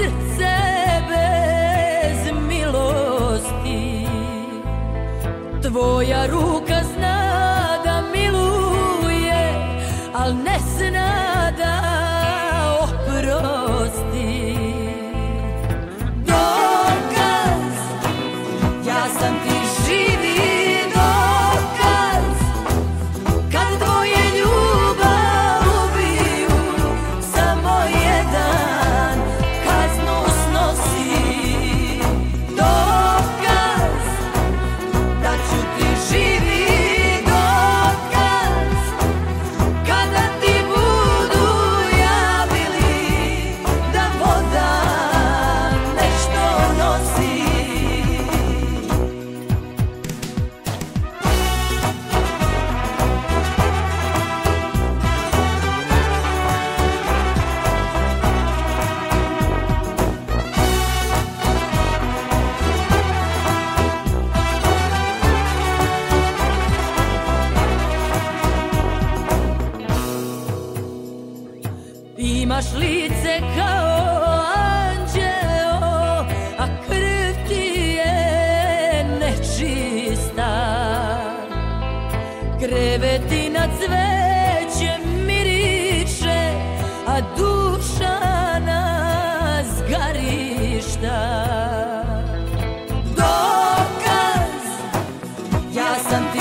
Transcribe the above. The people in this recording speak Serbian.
srce bez milosti. Tvoja ruka imaš lice kao anđeo, a krv ti je nečista. Greveti nad cvećem miriše, a duša nas garišta. Dokaz, ja sam ti